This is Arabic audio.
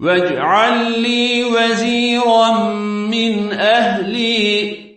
واجعل لي وزيرا من أهلي.